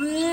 Woo!